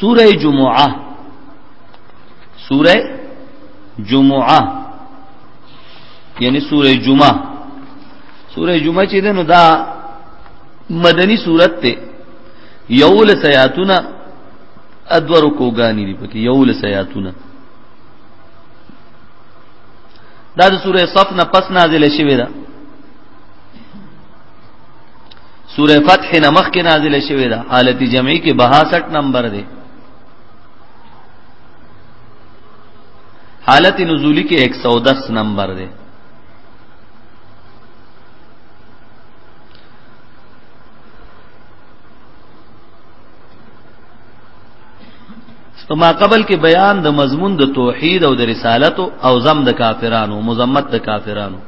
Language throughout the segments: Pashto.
سوره جمعه سوره جمعه یعنی سوره جمعه سوره جمعه چې ده نو دا مدنی صورت ته یول سیاتونه ادور کوګانی دی پکې یول سیاتونه دا د سوره صف نه پس نازله شوی ده سوره فتح نمخ کې نازل شوې ده حالت جمعي کې 62 نمبر دی حالت نزولی کې 110 نمبر دی ما قبل کې بیان د مضمون د توحید او د رسالت او زم د کافرانو مزمت د کافرانو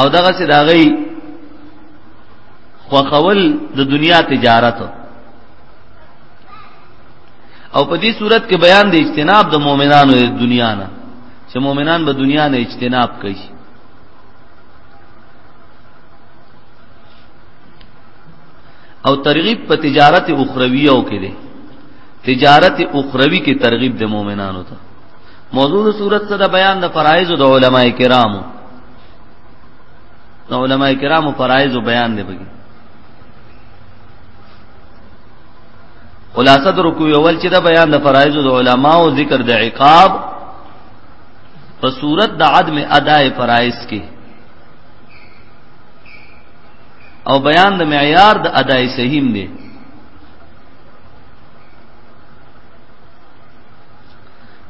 او دغه سي داغي خوخول د دنیا تجارت او په دې صورت کې بیان د اجتناب د مؤمنانو د دنیا نه چې مؤمنان به دنیا نه اجتناب کوي او ترغیب په تجارت اخروی او کې دي تجارت اخروی کې ترغیب د مؤمنانو ته موضوع د صورت سره بیان د فرایض د علما کرامو د علما کرامو فرایض بیان دی بګي خلاصه د رکوع اول چې د بیان د فرایض د علما او ذکر د عقاب په صورت د عدم اداء فرایض کې او بیان د معیار د ادای صحیح دی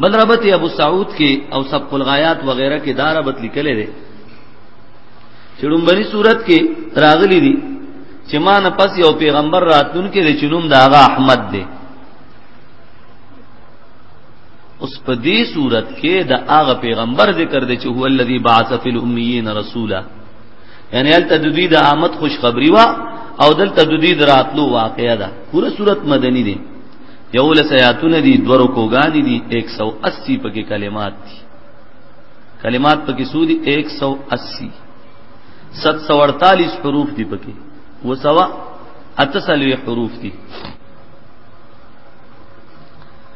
بل ربط ابو سعود کې او سبق الغایات وغیرہ کې دا ربط لیکل دی چې لومبني صورت کې راغلي دي چې ما نه پس یو پیغمبر راتلون کې د چنوم دا هغه احمد دی اوس په دې صورت کې د هغه پیغمبر ذکر دی چې هو الذی بعث فی الامیین رسولا یعنی هلته د دوی د آمد خوشخبری وا او دلته د دوی دراتلو واقعیا ده پوره صورت مدنی دی یو لس آیاتونه دي دو رکوګانی دي 180 پکې کلمات دي کلمات پکې سودي 180 748 حروف دي پکې وسوا اتسلوی حروف دي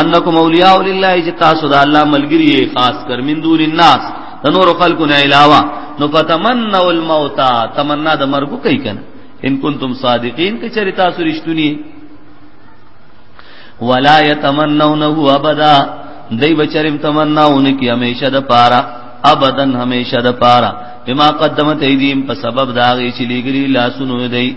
انکم اولیاء لله چې تاسو د الله ملګری خاص کر من دون الناس د نور خلکو نه علاوه نو فتمنوا الموت تمنا د مرګ کوي کنه ان کنتم صادقین که چری تاسو رښتونی ولا يتمنونه ابدا دای بچرم تمناونه کی همیشه د پاره ابدن همیشه د پاره بما قدمت ایدیم په سبب داغه چې لګری لاسونو دی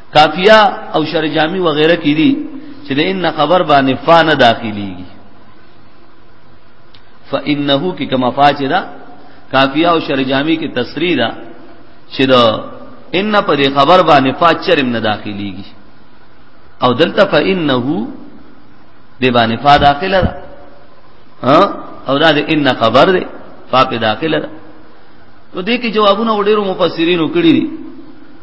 کافیه او شر جامی وغیرہ کې دي چې د ان خبر باندې فا نه داخليږي فانه کې کما فاچ ده کافیه او شر جامی کې تصریح ده چې د ان په دې خبر باندې فا چرم نه داخليږي او دلته فانه دې باندې فا داخله ده ها او دا د ان خبر ده فا په داخله ده نو دې کې جوابونه وړو مفسرینو کړی دي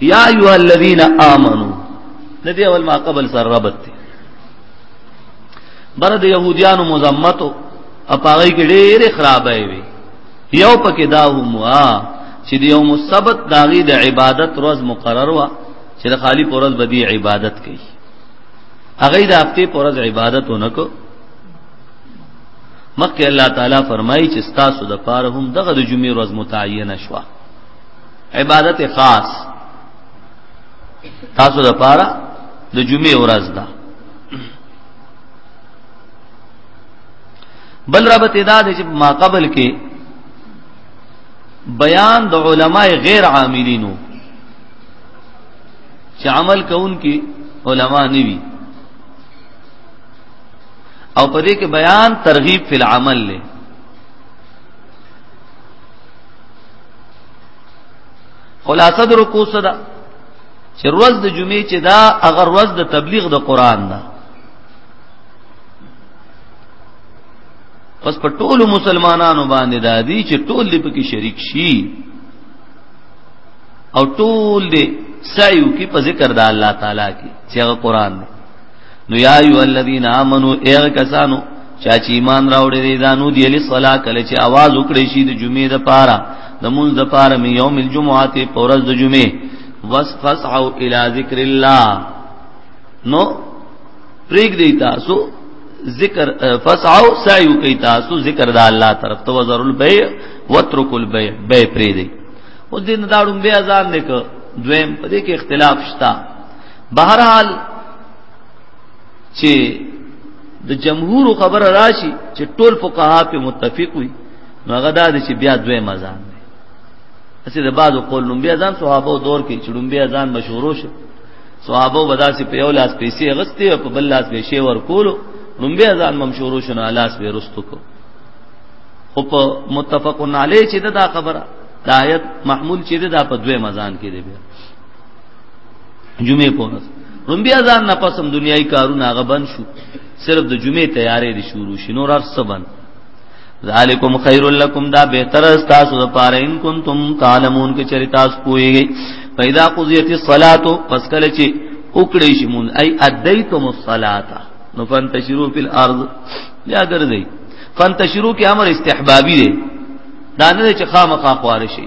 یا ایها الذین آمنو ندی اول ما قبل سر ربط دی بر د يهوديانو مزمتو اپاغی کې ډېر خرابې وي یو پکې دا هم وا چې د یوم السبت داغي د عبادت روز مقرر وا چې خالی پرز بدی عبادت کوي هغه د هفته پرز عبادت ونکو مکه الله تعالی فرمایي چې تاسو د پاره هم دغه د جمعې روز متعینه شوه عبادت خاص تاسو د پاره د جمعې ورځ ده بل ربط ادا دې چې ما قبل کې بیان د علماء غیر عاملینو چې عمل کوون کې علما نه وي او په دې کې بیان ترغیب فی العمل له خلاصه درو کو صدا چې روز د جمعې چې دا اگر روز د تبلیغ د قران ده پس په ټولو مسلمانانو باندې دا دي چې ټول دې پکې شریک شي او ټول دې سعیو کې په ذکر د الله تعالی کې چې هغه قران دی نو یا ایو الذین آمنو ایغ کسانو چا چې ایمان راوړې دي دانو دی له صلا کله چې आवाज وکړي شي د جمعې د پاره د مونږ د پاره می یوم الجمعه ته پورز د جمعې واسفسعوا الی ذکر الله نو پریګ دی تاسو ذکر فسعوا سعیو کوي تاسو ذکر د الله طرف تو ذر البیع وترک البیع بے پری دی او دین داړم بیا ځان دې کو دویم په دې کې اختلاف شته بهرحال چې د جمهور خبره راشي چې ټول فقها په متفق وي نو هغه دا دي چې بیا دوی مزان دي اسی د بعضو قول نوم بیا ځان صحابه دور کې چړم بیا ځان مشهورو شو صحابه بداسي په یو لاس پیسې غستې او په بل لاس به شی ور کولو نوم بیا ځان مشهورو شو نه لاس به رستو کو خو په متفقون علی چې دا خبره دا آیت محمول چې دا په دوی مزان کې دی بیا جمعې په ورځ هم بیا ځان نه پسم دنیای کارونه هغه بند شو صرف د جمعې تیارې دي شروع شي نور هر څه بند ذالکم خیر لکم دا بهتر تاسو لپاره ان کنتم تعلمون کې چری تاسو پويږئ پیدا قضیت الصلاه پس کله چې وکړې شي مون ای ادیتم الصلاه نو فانتشروا فی الارض یا ګرځي فانتشروا کې امر استحبابي دی دا نه چې خامخا خوار شي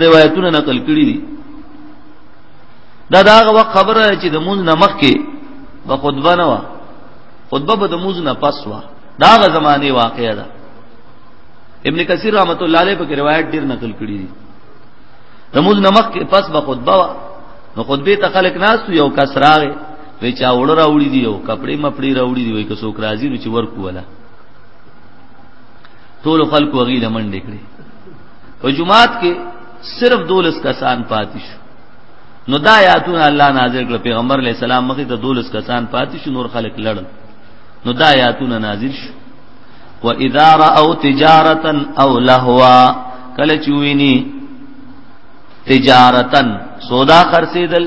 روایتونه نقل کړي دي دا دا هغه وخت خبره ده چې د مونږ نه مخکې به خطبه نه وه خطبه به د مونږ نه پس وه دا هغه زمانه واقعه ده ابن کثیر رحمت الله علیه په روایت ډیر نقل کړي دي د مونږ نه مخکې پس به خطبه وه نو خطبه ته خلک ناس یو کس راغی وی چا وړ راوړي دي او کپڑے مپړي راوړي دي وای که څوک راځي نو چې ورکو ولا ټول خلکو غي لمنډې کړې په جمعات کې صرف دولس کسان پاتې شو نو دا آیاتونه الله نازل کړ پیغمبر علی السلام مخې ته دولس کسان پاتې شو نور خلک لړل نو دا آیاتونه نازل شو و اذا راو تجارتا او لهوا کله چوینی تجارتا سودا خرڅیدل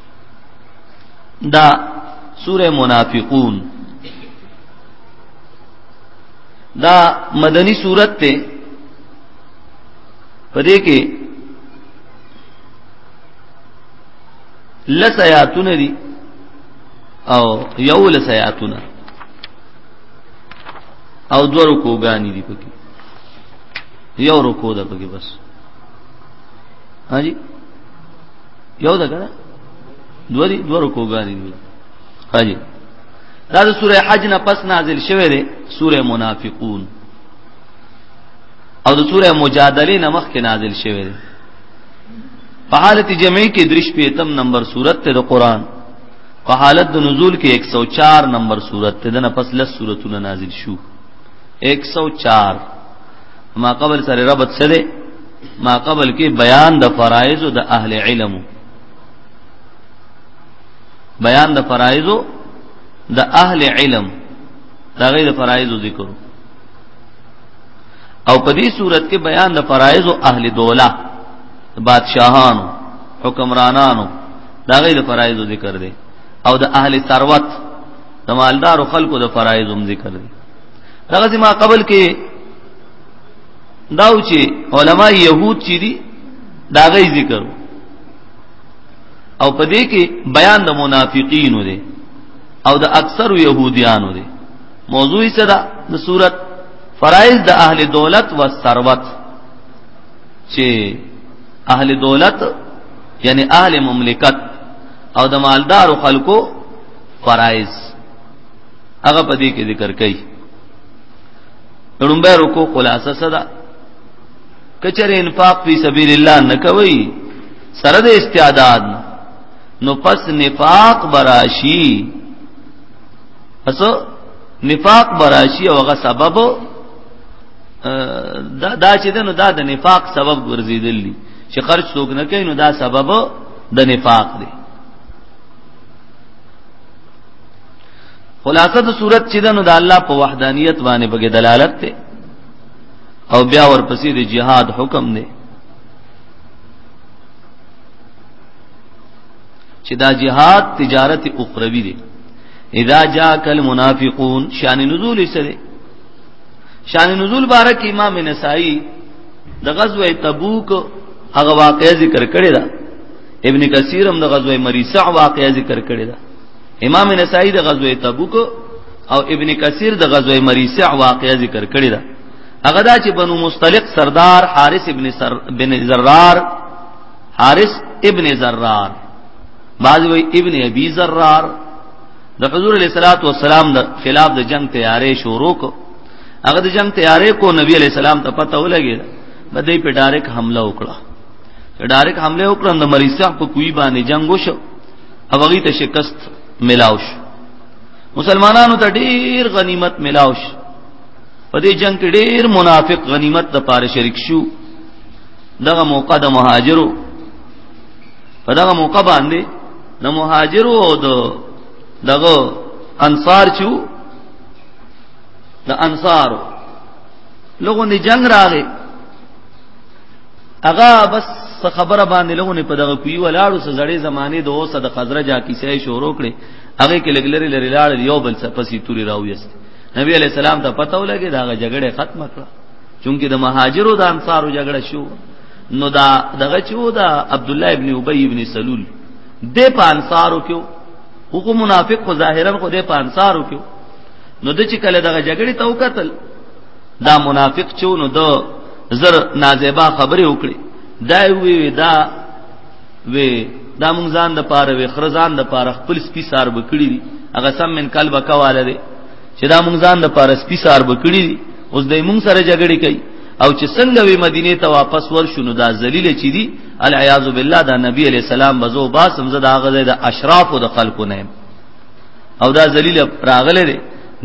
دا سوره منافقون دا مدنی صورت ته پدې کې لس آیاتونه دي او یو لس آیاتونه او دو رکوګانی دي پکې یو رکو ده پکې بس ها جی یو ده کنه دوه دي دوه رکوګانی دي حاجی دا د سوره حج نه پس نازل شوه دی سوره منافقون او د سوره مجادله نه مخکې نازل شوه دی په حالت جمعي کې درش پیتم نمبر صورت ته د قران په حالت د نزول کې 104 نمبر صورت ته د نه پس لس صورتونه نازل شو 104 ما قبل سره ربط سره ما قبل کې بیان د فرایض د اهل علم بیان د فرایض د اهل علم دا غیر فرایض ذکر او په دې صورت کې بیان د فرایض اهل دوله بادشاهانو حکمرانانو دا غیر فرایض ذکر دی او د اهل ثروت د مالدار خلکو د فرایض هم ذکر دی دغه ما قبل کې دا و چې علما يهود چې دي دا غي ذکر او په دې کې بیان د منافقینو دی او د اکثر يهوديانو دی موضوع یې صدا د صورت فرائض د اهل دولت و ثروت چې اهل دولت یعنی اهل مملکت او د مالدار خلکو فرائض هغه په دې کې ذکر کړي لومبه رکو خلاصه صدا کچر انفاق فی سبیل الله نه کوي سره د استعداد نو پس نفاق براشی پس نفاق براشی او هغه سبب دا دا چې نو دا د نفاق سبب ګرځیدل دي چې خرج څوک نه کوي نو دا سبب د نفاق دی خلاصه د صورت چې دنو د الله په وحدانیت باندې بګه دلالت ته او بیا ورپسې د جهاد حکم دی چې دا جهاد تجارت اخروی دی اذا جاءك المنافقون شان نزول سره شان نزول بارک امام نسائی د غزوه تبوک هغه واقعې ذکر کړی دا ابن کثیر هم د غزوه مریسع واقعې ذکر کړی دا امام نسائی د غزوه تبوک او ابن کثیر د غزوه مریسع واقعا ذکر کړی دا هغه دا چې بنو مستلق سردار حارث ابن سر بن زرار حارث ابن زرار بعض وی ابن ابي زرار د حضور علیہ الصلات والسلام د خلاف د جنگ تیارې شروع کو هغه د جنگ تیارې کو نبی علیہ السلام ته پته ولګی بده په ډایرک حمله وکړه ډایرک حمله وکړه د مریسع په کوی باندې جنگ وشو او هغه ته شکست ملاوش مسلمانانو ته ډیر غنیمت ملاوش په دې جنگ کې ډیر منافق غنیمت د پاره شریک شو دغه موقع د مهاجرو په دغه موقع باندې د مهاجرو او د دغه انصار چې د انصارو لوګو نه جنگ راغی اغا بس خبره باندې لغونه په دغه کوي ولاړو سزړې زمانه د اوسه د خزرجا کیسه شروع کړي هغه کې لګلري لري لاړ یو بل څه پسې توري راويست نبی علی السلام ته پته ولګي دا جګړه ختمه کړه چونکه د مهاجرو د انصارو جګړه شو نو دا دغه چې و دا عبد الله ابن ابي ابن سلول د په انصارو کې حکم منافق خو ظاهرا خو د په انصارو کې نو د چې کله دغه جګړه تو قتل دا منافق چونو دو زر نازیبا خبرې وکړي دا وی وی دا وی دا مونږ ځان د پاره وی خرزان د پاره خپل سپی سار بکړي دي هغه سم من قلب کواله دي چې دا مونږ ځان د پاره سپی سار بکړي دي اوس دای مونږ سره جګړه کوي او چې څنګه وی مدینه ته واپس ورشونو دا ذلیل چي دي العیاذ بالله دا نبی علی السلام بزو باسم زدا غزه د اشراف او د خلکو نه او دا ذلیل راغله دی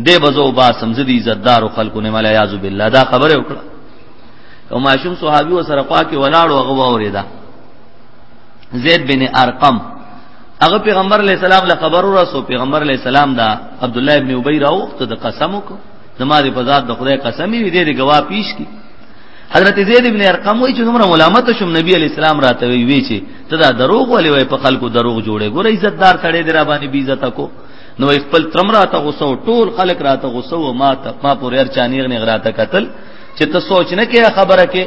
دی بزو با سمز دی عزتدار خلکو نه ملیا یاذ بالله دا خبره وکړه او ماشوم صحابي وسره خوا کې ولاړ او غوا اوریدا زید بن ارقم هغه پیغمبر علی السلام له خبر ورسو پیغمبر علی السلام دا عبد الله ابن ابي راو ته د قسم وکړ نماز په ذات د خدای قسم وی دې د گواه پیش کی حضرت زید ابن ارقم وی چې دومره ملامت شوم نبی علی السلام راته وی وی چې ته دا دروغ ولې وای په خلکو دروغ جوړې ګوره عزتدار سړی دی را باندې بی عزت کو نو خپل ترم راته غوسه او ټول خلک راته غوسه او ما ته ما پورې هر چانیر نه غراته قتل چې ته سوچ نه کې خبره کې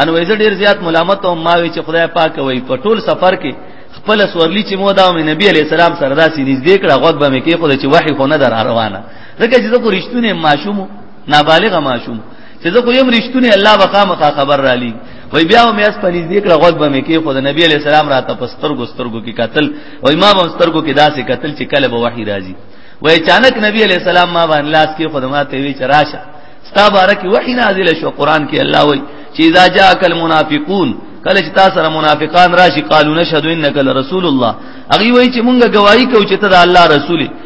ان وې ډیر زیات ملامت او ما وی چې خدای پاک وی په ټول سفر کې خپل سورلی چې مو دا مې نبی علی السلام سره داسې نږدې کړه غوږ به مې کې خو چې وحي خو نه در روانه ځکه چې زه کو رښتونه ماشوم نابالغ ماشوم چې زه خو یم رښتونه الله بقا مخا خبر را لې وای بیا مې اس پنځ دې کړه غوږ به مې کې خو د نبی علی السلام راته پستر ګسترګو کې قتل وای ما به سترګو کې داسې قتل چې کله به وحی راځي وای اچانک نبی علی السلام ما باندې لاس کې خدمات وی چې راشه ستا بارک وحی نازل شو قران کې الله وای چې اذا جاءك المنافقون کله چې تاسو سره منافقان راشي قالو نشهد انك لرسول الله اغي وای چې مونږه گواہی کوو چې ته د الله رسول